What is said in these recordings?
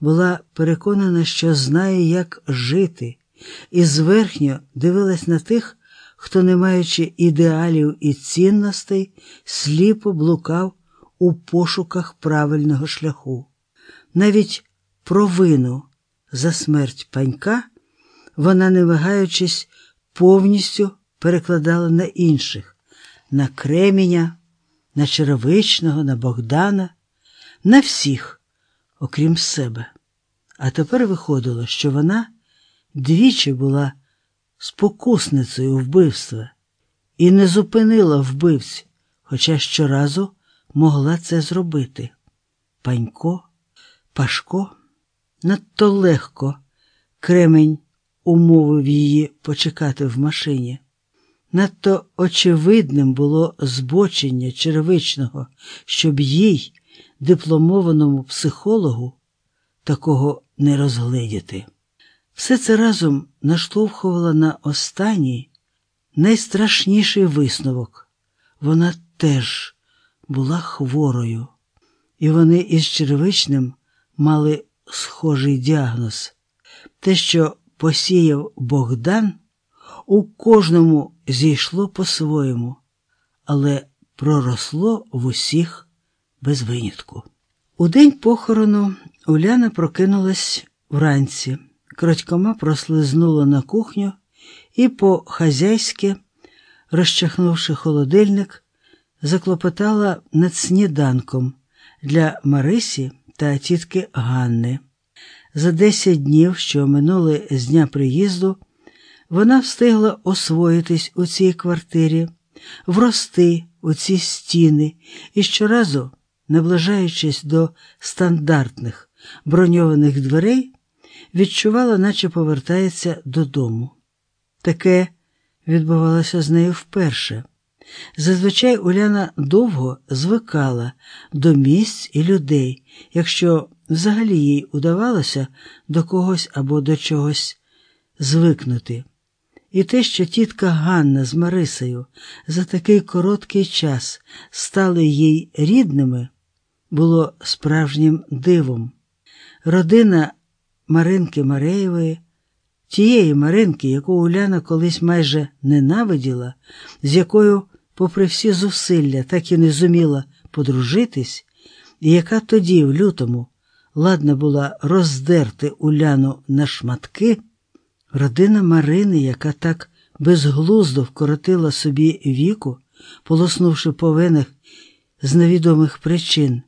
була переконана, що знає, як жити, і зверхньо дивилась на тих, хто, не маючи ідеалів і цінностей, сліпо блукав у пошуках правильного шляху. Навіть провину за смерть панька вона, не вагаючись, повністю перекладала на інших, на Креміня, на Черевичного, на Богдана, на всіх, окрім себе. А тепер виходило, що вона двічі була спокусницею вбивства і не зупинила вбивць, хоча щоразу могла це зробити. Панько, Пашко надто легко кремень умовив її почекати в машині. Надто очевидним було збочення черевичного, щоб їй, дипломованому психологу, такого не розгледіти. Все це разом наштовхувало на останній, найстрашніший висновок. Вона теж була хворою, і вони із черевичним мали схожий діагноз. Те, що посіяв Богдан, у кожному зійшло по-своєму, але проросло в усіх без винятку. У день похорону Уляна прокинулась вранці, крадькома прослизнула на кухню і, по хазяйськи, розчахнувши холодильник, заклопотала над сніданком для Марисі та тітки Ганни. За десять днів, що минули з дня приїзду, вона встигла освоїтись у цій квартирі, врости у ці стіни і щоразу, наближаючись до стандартних броньованих дверей, відчувала, наче повертається додому. Таке відбувалося з нею вперше. Зазвичай Уляна довго звикала до місць і людей, якщо взагалі їй удавалося до когось або до чогось звикнути. І те, що тітка Ганна з Марисею за такий короткий час стали їй рідними, було справжнім дивом. Родина Маринки Мареєвої, тієї Маринки, яку Уляна колись майже ненавиділа, з якою, попри всі зусилля, так і не зуміла подружитись, і яка тоді, в лютому, ладна була роздерти Уляну на шматки, родина Марини, яка так безглуздо вкоротила собі віку, полоснувши по венах з невідомих причин,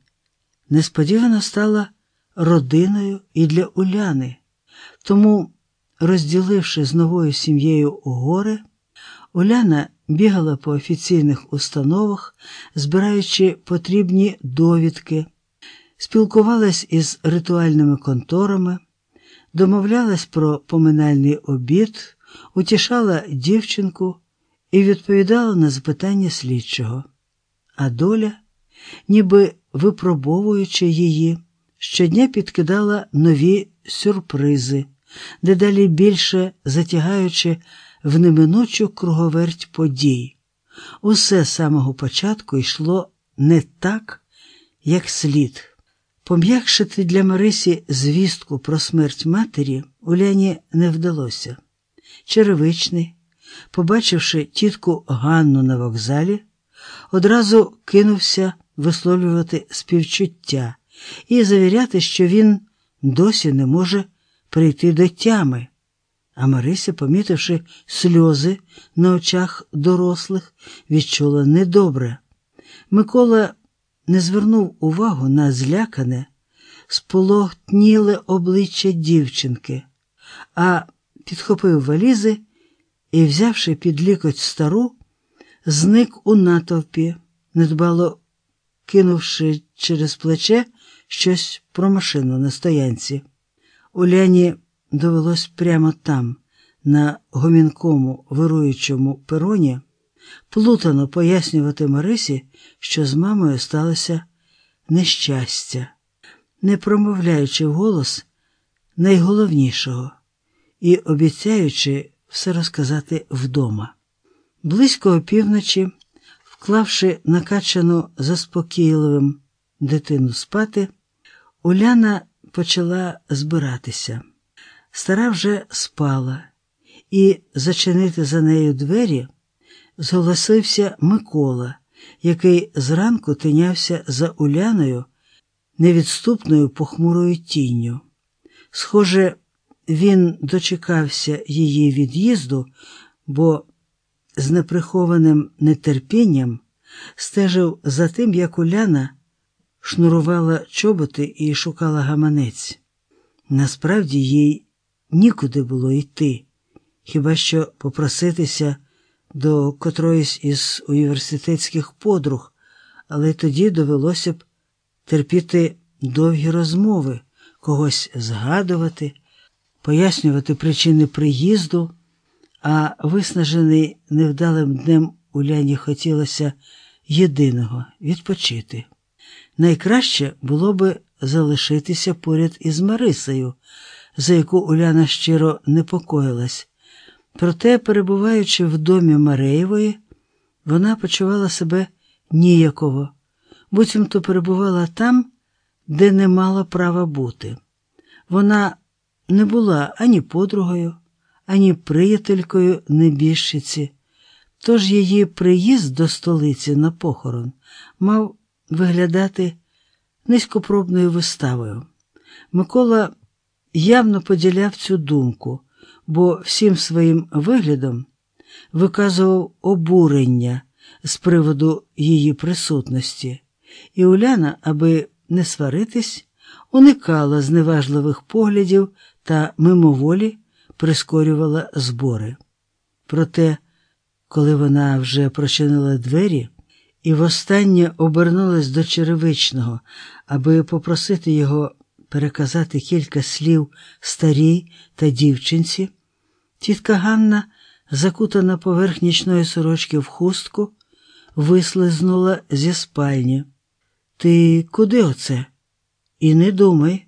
несподівано стала родиною і для Уляни. Тому, розділивши з новою сім'єю горе, Уляна бігала по офіційних установах, збираючи потрібні довідки, спілкувалась із ритуальними конторами, домовлялась про поминальний обід, утішала дівчинку і відповідала на запитання слідчого. А доля, ніби випробовуючи її, щодня підкидала нові сюрпризи, дедалі більше затягаючи в неминучу круговерть подій. Усе з самого початку йшло не так, як слід. Пом'якшити для Марисі звістку про смерть матері Уляні не вдалося. Черевичний, побачивши тітку Ганну на вокзалі, одразу кинувся висловлювати співчуття і завіряти, що він досі не може прийти до тями. А Марися, помітивши сльози на очах дорослих, відчула недобре. Микола не звернув увагу на злякане, сполохтніле обличчя дівчинки, а підхопив валізи і, взявши під лікоть стару, зник у натовпі, недбало кинувши через плече щось про машину на стоянці. Уляні довелось прямо там, на гомінкому вируючому пероні, плутано пояснювати Марисі, що з мамою сталося нещастя, не промовляючи вголос найголовнішого і обіцяючи все розказати вдома. Близько опівночі, вклавши накачану заспокійливим дитину спати, Уляна почала збиратися. Стара вже спала, і зачинити за нею двері зголосився Микола, який зранку тинявся за Уляною невідступною похмурою тінню. Схоже, він дочекався її від'їзду, бо з неприхованим нетерпінням стежив за тим, як Уляна шнурувала чоботи і шукала гаманець. Насправді їй нікуди було йти, хіба що попроситися до котроїсь із університетських подруг, але тоді довелося б терпіти довгі розмови, когось згадувати, пояснювати причини приїзду, а виснажений невдалим днем Уляні хотілося єдиного відпочити. Найкраще було би залишитися поряд із Марисою, за яку Уляна щиро непокоїлась. Проте, перебуваючи в домі Мареєвої, вона почувала себе ніяково, буцімто перебувала там, де не мала права бути. Вона не була ані подругою, ані приятелькою небіжчиці, тож її приїзд до столиці на похорон мав виглядати низькопробною виставою. Микола явно поділяв цю думку, бо всім своїм виглядом виказував обурення з приводу її присутності, і Уляна, аби не сваритись, уникала зневажливих поглядів та мимоволі прискорювала збори. Проте, коли вона вже прочинила двері і востаннє обернулась до черевичного, аби попросити його переказати кілька слів старій та дівчинці, тітка Ганна, закутана поверх нічної сорочки в хустку, вислизнула зі спальні. Ти куди оце? І не думай.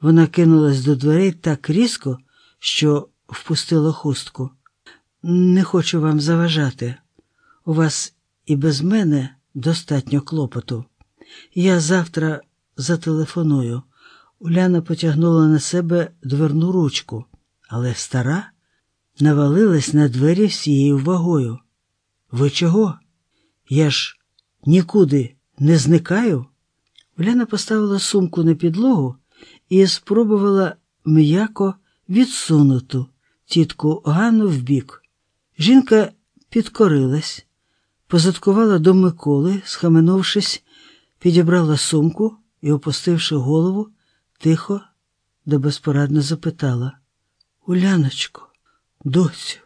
Вона кинулась до дверей так різко, що впустила хустку. Не хочу вам заважати. У вас і без мене достатньо клопоту. Я завтра зателефоную. Уляна потягнула на себе дверну ручку, але стара навалилась на двері всією вагою. Ви чого? Я ж нікуди не зникаю. Уляна поставила сумку на підлогу і спробувала м'яко відсунуту тітку Ганну вбік. Жінка підкорилась, позадкувала до Миколи, схаменувшись, підібрала сумку і, опустивши голову, тихо, да безпорадно запитала Уляночко, доцю,